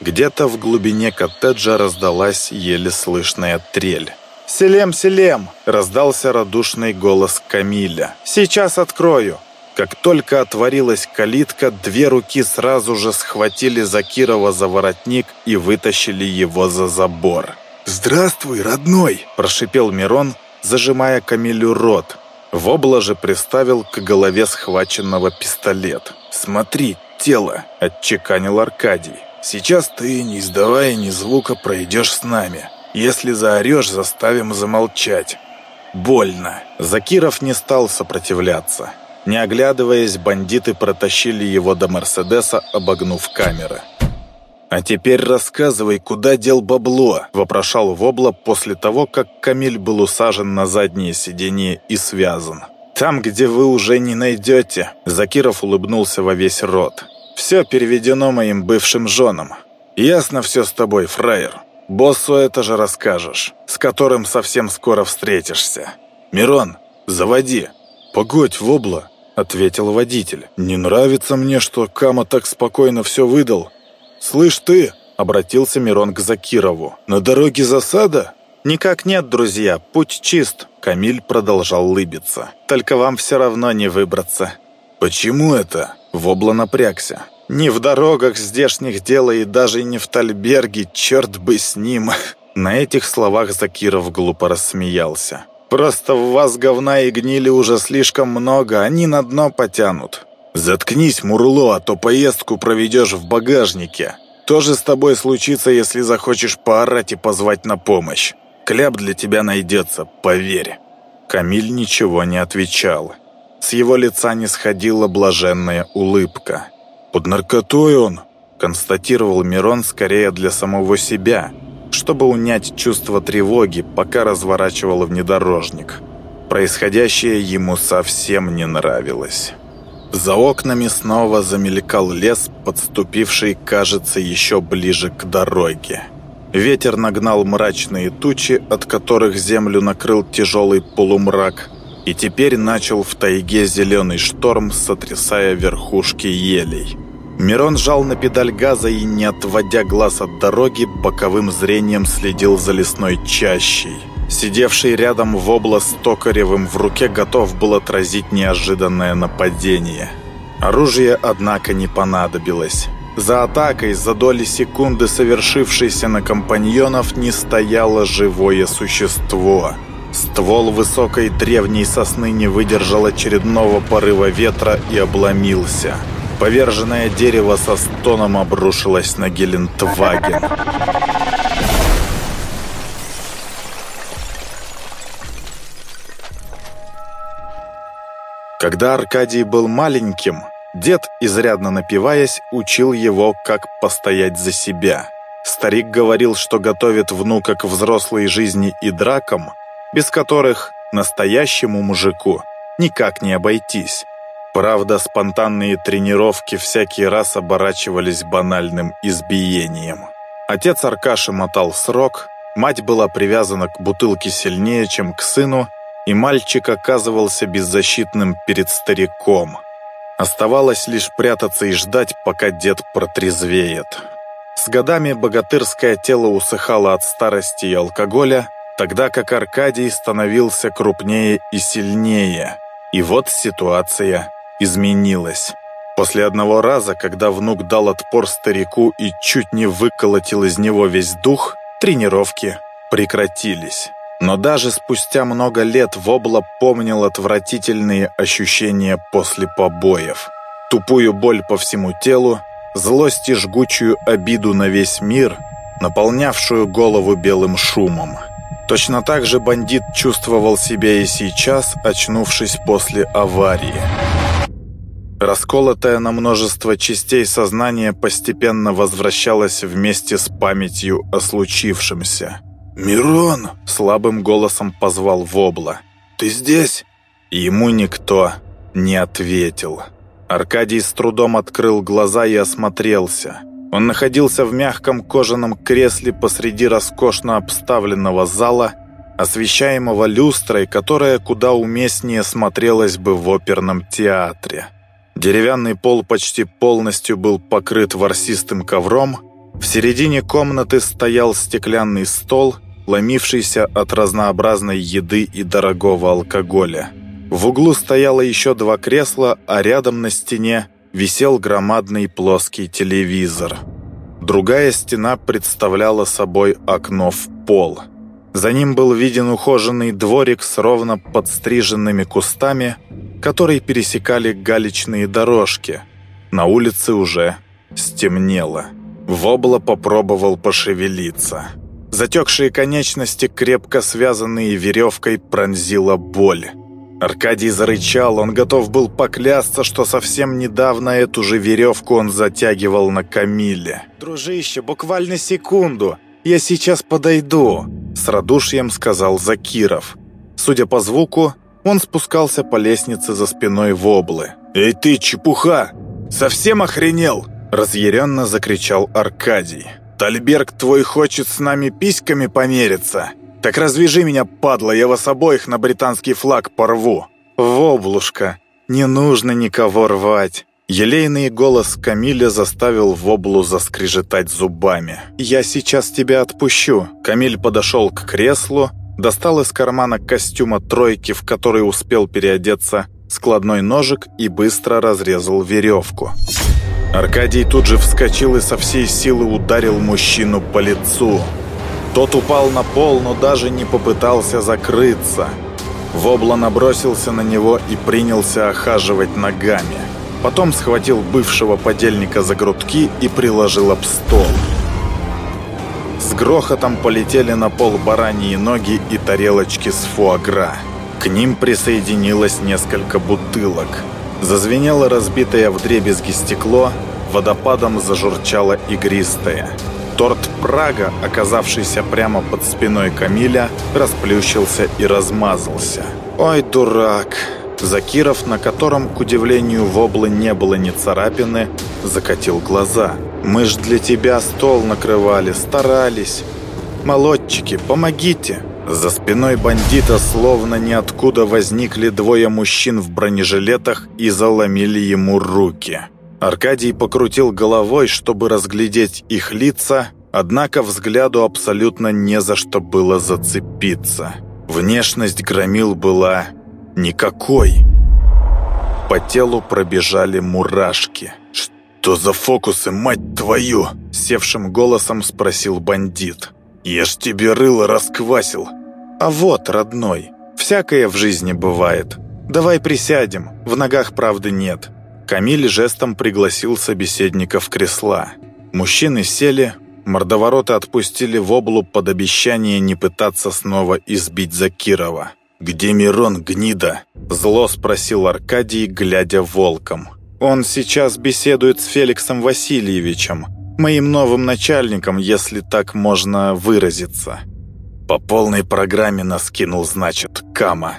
Где-то в глубине коттеджа раздалась еле слышная трель. «Селем, Селем!» – раздался радушный голос Камиля. «Сейчас открою!» Как только отворилась калитка, две руки сразу же схватили Закирова за воротник и вытащили его за забор. «Здравствуй, родной!» – прошипел Мирон, зажимая Камилю рот. Вобла же приставил к голове схваченного пистолет. «Смотри, тело», — отчеканил Аркадий. «Сейчас ты, не издавая ни звука, пройдешь с нами. Если заорешь, заставим замолчать. Больно». Закиров не стал сопротивляться. Не оглядываясь, бандиты протащили его до Мерседеса, обогнув камеры. «А теперь рассказывай, куда дел бабло?» – вопрошал Вобла после того, как Камиль был усажен на заднее сиденье и связан. «Там, где вы уже не найдете», – Закиров улыбнулся во весь рот. «Все переведено моим бывшим женам. Ясно все с тобой, фраер. Боссу это же расскажешь, с которым совсем скоро встретишься. Мирон, заводи». «Погодь, Вобла», — ответил водитель. «Не нравится мне, что Кама так спокойно все выдал. Слышь ты», — обратился Мирон к Закирову, — «на дороге засада?» «Никак нет, друзья, путь чист», — Камиль продолжал лыбиться. «Только вам все равно не выбраться». «Почему это?» — Вобла напрягся. «Не в дорогах здешних дело и даже не в Тальберге, черт бы с ним!» На этих словах Закиров глупо рассмеялся. «Просто в вас говна и гнили уже слишком много, они на дно потянут». «Заткнись, Мурло, а то поездку проведешь в багажнике. То же с тобой случится, если захочешь поорать и позвать на помощь. Кляп для тебя найдется, поверь». Камиль ничего не отвечал. С его лица не сходила блаженная улыбка. «Под наркотой он», — констатировал Мирон скорее для самого себя, чтобы унять чувство тревоги, пока разворачивал внедорожник. Происходящее ему совсем не нравилось. За окнами снова замелькал лес, подступивший, кажется, еще ближе к дороге. Ветер нагнал мрачные тучи, от которых землю накрыл тяжелый полумрак, и теперь начал в тайге зеленый шторм, сотрясая верхушки елей. Мирон жал на педаль газа и, не отводя глаз от дороги, боковым зрением следил за лесной чащей. Сидевший рядом в область токаревым в руке готов был отразить неожиданное нападение. Оружие, однако, не понадобилось. За атакой, за доли секунды совершившейся на компаньонов, не стояло живое существо. Ствол высокой древней сосны не выдержал очередного порыва ветра и обломился. Поверженное дерево со стоном обрушилось на Гелендваген. Когда Аркадий был маленьким, дед, изрядно напиваясь, учил его, как постоять за себя. Старик говорил, что готовит внука к взрослой жизни и дракам, без которых настоящему мужику никак не обойтись. Правда, спонтанные тренировки всякий раз оборачивались банальным избиением. Отец Аркаши мотал срок, мать была привязана к бутылке сильнее, чем к сыну, и мальчик оказывался беззащитным перед стариком. Оставалось лишь прятаться и ждать, пока дед протрезвеет. С годами богатырское тело усыхало от старости и алкоголя, тогда как Аркадий становился крупнее и сильнее. И вот ситуация изменилась. После одного раза, когда внук дал отпор старику и чуть не выколотил из него весь дух, тренировки прекратились. Но даже спустя много лет Вобла помнил отвратительные ощущения после побоев. Тупую боль по всему телу, злость и жгучую обиду на весь мир, наполнявшую голову белым шумом. Точно так же бандит чувствовал себя и сейчас, очнувшись после аварии. Расколотое на множество частей сознание постепенно возвращалось вместе с памятью о случившемся – «Мирон!» — слабым голосом позвал Вобла. «Ты здесь?» Ему никто не ответил. Аркадий с трудом открыл глаза и осмотрелся. Он находился в мягком кожаном кресле посреди роскошно обставленного зала, освещаемого люстрой, которая куда уместнее смотрелась бы в оперном театре. Деревянный пол почти полностью был покрыт ворсистым ковром, в середине комнаты стоял стеклянный стол — ломившийся от разнообразной еды и дорогого алкоголя. В углу стояло еще два кресла, а рядом на стене висел громадный плоский телевизор. Другая стена представляла собой окно в пол. За ним был виден ухоженный дворик с ровно подстриженными кустами, которые пересекали галечные дорожки. На улице уже стемнело. Вобла попробовал пошевелиться. Затекшие конечности, крепко связанные веревкой, пронзила боль. Аркадий зарычал, он готов был поклясться, что совсем недавно эту же веревку он затягивал на Камиле. «Дружище, буквально секунду, я сейчас подойду», — с радушием сказал Закиров. Судя по звуку, он спускался по лестнице за спиной Воблы. «Эй ты, чепуха! Совсем охренел?» — разъяренно закричал Аркадий. Тальберг твой хочет с нами письками помериться. Так развяжи меня, падла, я вас обоих на британский флаг порву». «Воблушка, не нужно никого рвать». Елейный голос Камиля заставил Воблу заскрежетать зубами. «Я сейчас тебя отпущу». Камиль подошел к креслу, достал из кармана костюма тройки, в который успел переодеться, складной ножик и быстро разрезал веревку. Аркадий тут же вскочил и со всей силы ударил мужчину по лицу. Тот упал на пол, но даже не попытался закрыться. Вобла набросился на него и принялся охаживать ногами. Потом схватил бывшего подельника за грудки и приложил об стол. С грохотом полетели на пол бараньи ноги и тарелочки с фуагра. К ним присоединилось несколько бутылок – Зазвенело разбитое вдребезги стекло, водопадом зажурчало игристое. Торт «Прага», оказавшийся прямо под спиной Камиля, расплющился и размазался. «Ой, дурак!» Закиров, на котором, к удивлению Воблы, не было ни царапины, закатил глаза. «Мы ж для тебя стол накрывали, старались. Молодчики, помогите!» За спиной бандита словно ниоткуда возникли двое мужчин в бронежилетах и заломили ему руки. Аркадий покрутил головой, чтобы разглядеть их лица, однако взгляду абсолютно не за что было зацепиться. Внешность громил была никакой. По телу пробежали мурашки. «Что за фокусы, мать твою?» — севшим голосом спросил бандит. «Я ж тебе рыло расквасил». «А вот, родной, всякое в жизни бывает. Давай присядем, в ногах правды нет». Камиль жестом пригласил собеседника в кресла. Мужчины сели, мордовороты отпустили в облу под обещание не пытаться снова избить Закирова. «Где Мирон, гнида?» – зло спросил Аркадий, глядя волком. «Он сейчас беседует с Феликсом Васильевичем, моим новым начальником, если так можно выразиться». «По полной программе нас кинул, значит, Кама».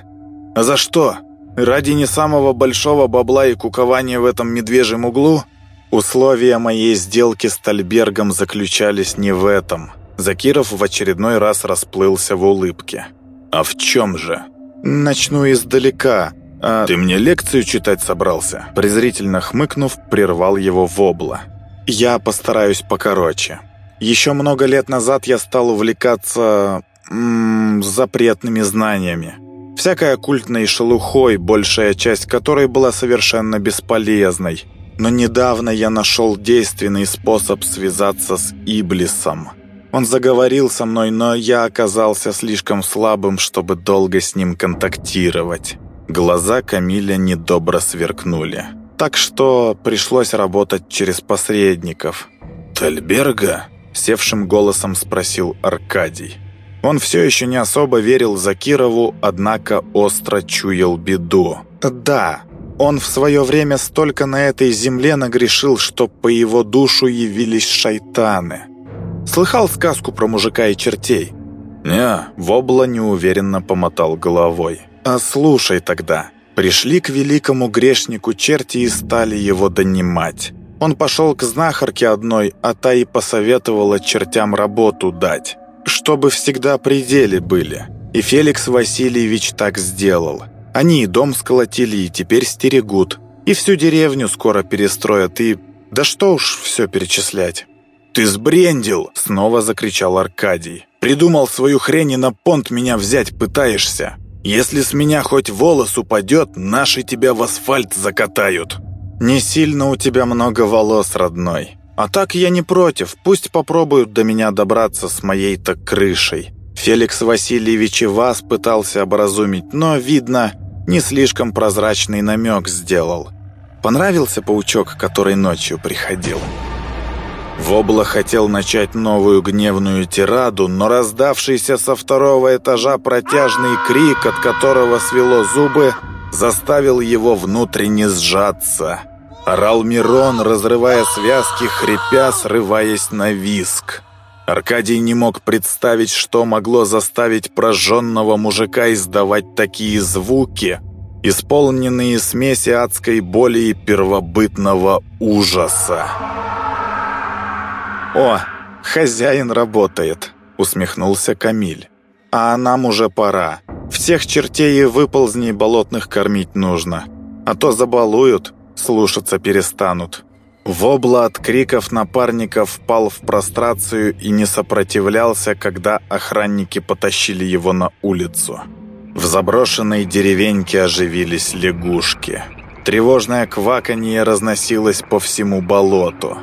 «А за что? Ради не самого большого бабла и кукования в этом медвежьем углу?» Условия моей сделки с Тальбергом заключались не в этом. Закиров в очередной раз расплылся в улыбке. «А в чем же?» «Начну издалека. А... Ты мне лекцию читать собрался?» Презрительно хмыкнув, прервал его вобла. «Я постараюсь покороче. Еще много лет назад я стал увлекаться... М -м, запретными знаниями. Всякой оккультной шелухой, большая часть которой была совершенно бесполезной» но недавно я нашел действенный способ связаться с Иблисом. Он заговорил со мной, но я оказался слишком слабым, чтобы долго с ним контактировать. Глаза Камиля недобро сверкнули. Так что пришлось работать через посредников. «Тальберга?» – севшим голосом спросил Аркадий. Он все еще не особо верил Закирову, однако остро чуял беду. «Да, он в свое время столько на этой земле нагрешил, что по его душу явились шайтаны. Слыхал сказку про мужика и чертей? Не, Вобла неуверенно помотал головой. А слушай тогда. Пришли к великому грешнику черти и стали его донимать. Он пошел к знахарке одной, а та и посоветовала чертям работу дать, чтобы всегда пределе были. И Феликс Васильевич так сделал – они и дом сколотили, и теперь стерегут. И всю деревню скоро перестроят, и... Да что уж все перечислять. «Ты сбрендил!» — снова закричал Аркадий. «Придумал свою хрень и на понт меня взять пытаешься. Если с меня хоть волос упадет, наши тебя в асфальт закатают». «Не сильно у тебя много волос, родной. А так я не против, пусть попробуют до меня добраться с моей-то крышей. Феликс Васильевич и вас пытался образумить, но, видно, не слишком прозрачный намек сделал. Понравился паучок, который ночью приходил. Вобла хотел начать новую гневную тираду, но раздавшийся со второго этажа протяжный крик, от которого свело зубы, заставил его внутренне сжаться. Орал Мирон, разрывая связки, хрипя, срываясь на виск. Аркадий не мог представить, что могло заставить прожженного мужика издавать такие звуки, исполненные смеси адской боли и первобытного ужаса. «О, хозяин работает», — усмехнулся Камиль. «А нам уже пора. Всех чертей и выползней болотных кормить нужно. А то забалуют, слушаться перестанут». Вобла от криков напарников впал в прострацию и не сопротивлялся, когда охранники потащили его на улицу. В заброшенной деревеньке оживились лягушки. Тревожное кваканье разносилось по всему болоту.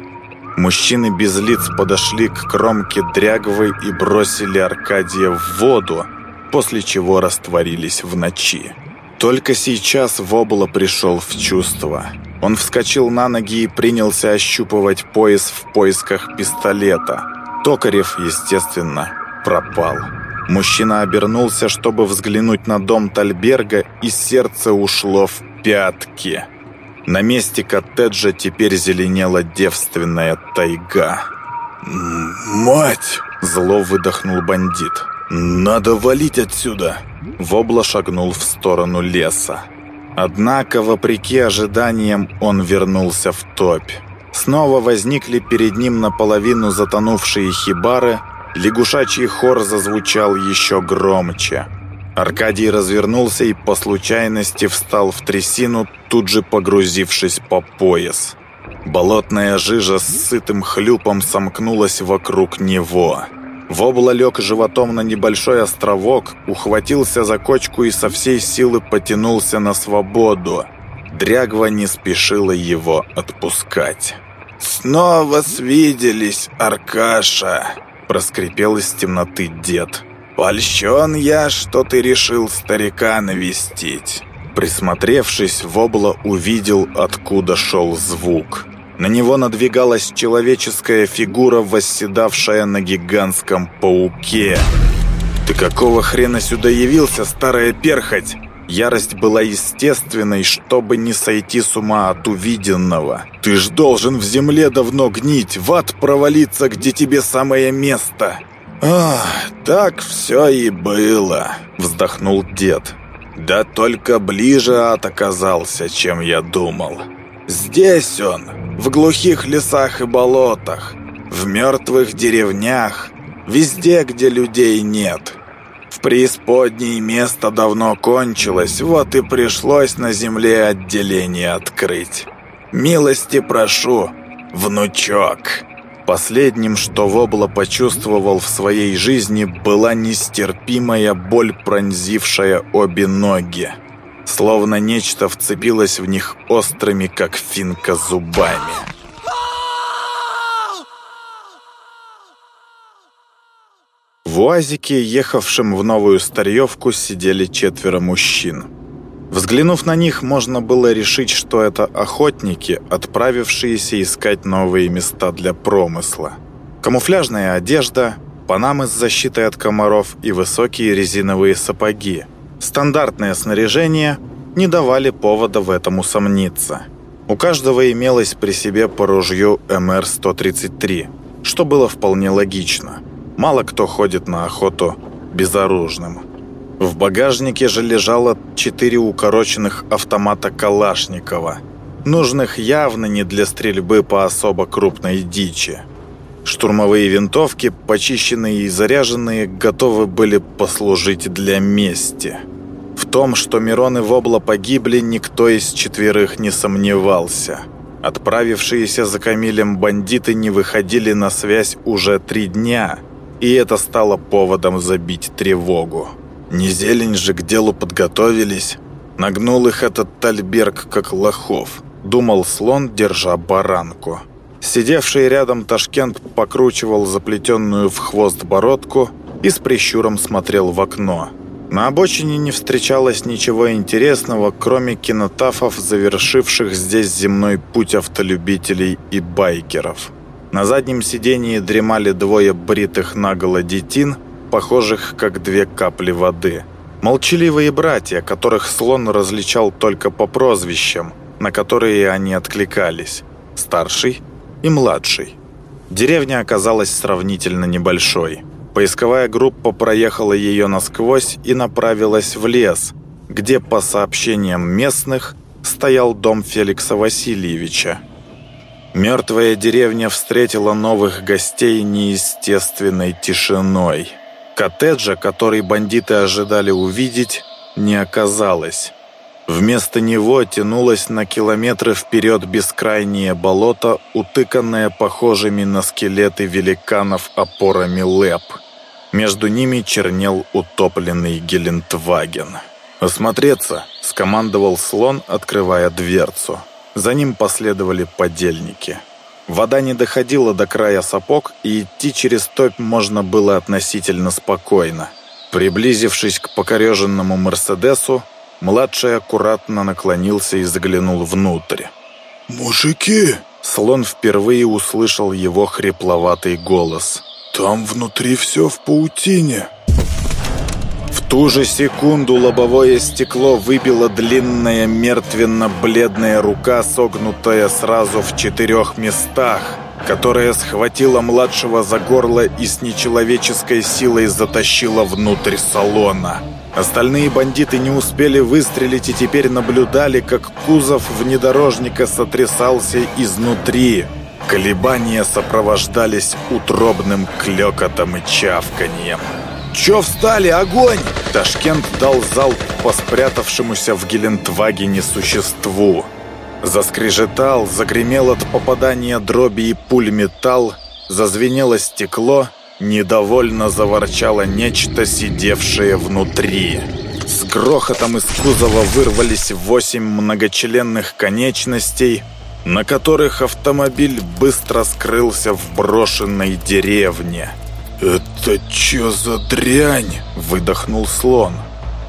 Мужчины без лиц подошли к кромке дряговой и бросили Аркадия в воду, после чего растворились в ночи. Только сейчас Вобла пришел в чувство – он вскочил на ноги и принялся ощупывать пояс в поисках пистолета. Токарев, естественно, пропал. Мужчина обернулся, чтобы взглянуть на дом Тальберга, и сердце ушло в пятки. На месте коттеджа теперь зеленела девственная тайга. «Мать!» – зло выдохнул бандит. «Надо валить отсюда!» Вобла шагнул в сторону леса. Однако, вопреки ожиданиям, он вернулся в топь. Снова возникли перед ним наполовину затонувшие хибары, лягушачий хор зазвучал еще громче. Аркадий развернулся и по случайности встал в трясину, тут же погрузившись по пояс. Болотная жижа с сытым хлюпом сомкнулась вокруг него – Вобла лег животом на небольшой островок, ухватился за кочку и со всей силы потянулся на свободу. Дрягва не спешила его отпускать. снова свиделись, Аркаша!» Проскрипел из темноты дед. «Польщен я, что ты решил старика навестить». Присмотревшись, Вобла увидел, откуда шел звук. На него надвигалась человеческая фигура, восседавшая на гигантском пауке. «Ты какого хрена сюда явился, старая перхоть?» Ярость была естественной, чтобы не сойти с ума от увиденного. «Ты ж должен в земле давно гнить, в ад провалиться, где тебе самое место!» «Ах, так все и было», — вздохнул дед. «Да только ближе ад оказался, чем я думал. Здесь он, в глухих лесах и болотах, в мертвых деревнях, везде, где людей нет». В преисподней место давно кончилось, вот и пришлось на земле отделение открыть. Милости прошу, внучок». Последним, что Вобла почувствовал в своей жизни, была нестерпимая боль, пронзившая обе ноги. Словно нечто вцепилось в них острыми, как финка, зубами. В УАЗике, ехавшем в новую Старьевку, сидели четверо мужчин. Взглянув на них, можно было решить, что это охотники, отправившиеся искать новые места для промысла. Камуфляжная одежда, панамы с защитой от комаров и высокие резиновые сапоги. Стандартное снаряжение не давали повода в этом усомниться. У каждого имелось при себе по ружью МР-133, что было вполне логично – Мало кто ходит на охоту безоружным. В багажнике же лежало четыре укороченных автомата Калашникова, нужных явно не для стрельбы по особо крупной дичи. Штурмовые винтовки, почищенные и заряженные, готовы были послужить для мести. В том, что Мирон и Вобла погибли, никто из четверых не сомневался. Отправившиеся за Камилем бандиты не выходили на связь уже три дня – и это стало поводом забить тревогу. Не зелень же к делу подготовились. Нагнул их этот Тальберг как лохов. Думал слон, держа баранку. Сидевший рядом Ташкент покручивал заплетенную в хвост бородку и с прищуром смотрел в окно. На обочине не встречалось ничего интересного, кроме кинотафов, завершивших здесь земной путь автолюбителей и байкеров. На заднем сидении дремали двое бритых наголо детин, похожих как две капли воды. Молчаливые братья, которых слон различал только по прозвищам, на которые они откликались. Старший и младший. Деревня оказалась сравнительно небольшой. Поисковая группа проехала ее насквозь и направилась в лес, где, по сообщениям местных, стоял дом Феликса Васильевича, Мертвая деревня встретила новых гостей неестественной тишиной. Коттеджа, который бандиты ожидали увидеть, не оказалось. Вместо него тянулось на километры вперед бескрайнее болото, утыканное похожими на скелеты великанов опорами лэп. Между ними чернел утопленный Гелендваген. «Осмотреться!» – скомандовал слон, открывая дверцу. За ним последовали подельники. Вода не доходила до края сапог, и идти через топь можно было относительно спокойно. Приблизившись к покореженному «Мерседесу», младший аккуратно наклонился и заглянул внутрь. «Мужики!» Слон впервые услышал его хрипловатый голос. «Там внутри все в паутине!» Ту же секунду лобовое стекло выбило длинная мертвенно-бледная рука, согнутая сразу в четырех местах, которая схватила младшего за горло и с нечеловеческой силой затащила внутрь салона. Остальные бандиты не успели выстрелить и теперь наблюдали, как кузов внедорожника сотрясался изнутри. Колебания сопровождались утробным клёкотом и чавканьем. «Чё встали? Огонь!» Ташкент дал залп по спрятавшемуся в Гелендвагене существу. Заскрежетал, загремел от попадания дроби и пуль металл, зазвенело стекло, недовольно заворчало нечто, сидевшее внутри. С грохотом из кузова вырвались восемь многочленных конечностей, на которых автомобиль быстро скрылся в брошенной деревне. «Это чё за дрянь?» – выдохнул слон.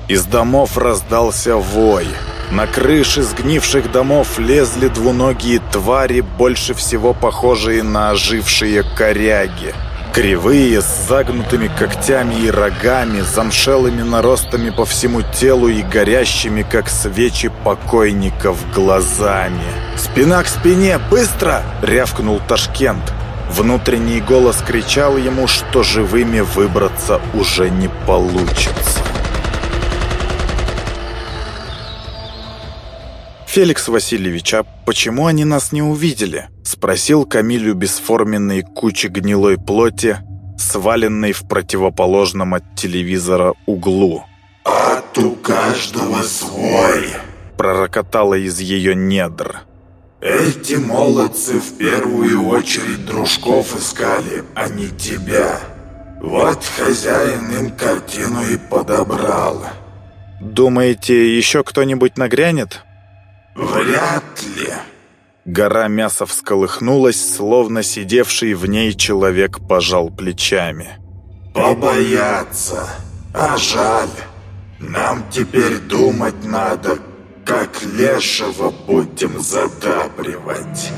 Из домов раздался вой. На крыши сгнивших домов лезли двуногие твари, больше всего похожие на ожившие коряги. Кривые, с загнутыми когтями и рогами, замшелыми наростами по всему телу и горящими, как свечи покойников, глазами. «Спина к спине! Быстро!» — рявкнул Ташкент. Внутренний голос кричал ему, что живыми выбраться уже не получится. «Феликс Васильевич, а почему они нас не увидели?» Спросил Камилю бесформенной кучи гнилой плоти, сваленной в противоположном от телевизора углу. «Ад у каждого свой!» Пророкотало из ее недр. «Эти молодцы в первую очередь дружков искали, а не тебя. Вот хозяин им картину и подобрал». «Думаете, еще кто-нибудь нагрянет?» «Вряд ли». Гора мяса всколыхнулась, словно сидевший в ней человек пожал плечами. «Побояться. А жаль. Нам теперь думать надо, как лешего будем задабривать».